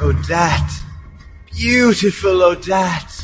Odette. Beautiful Odette.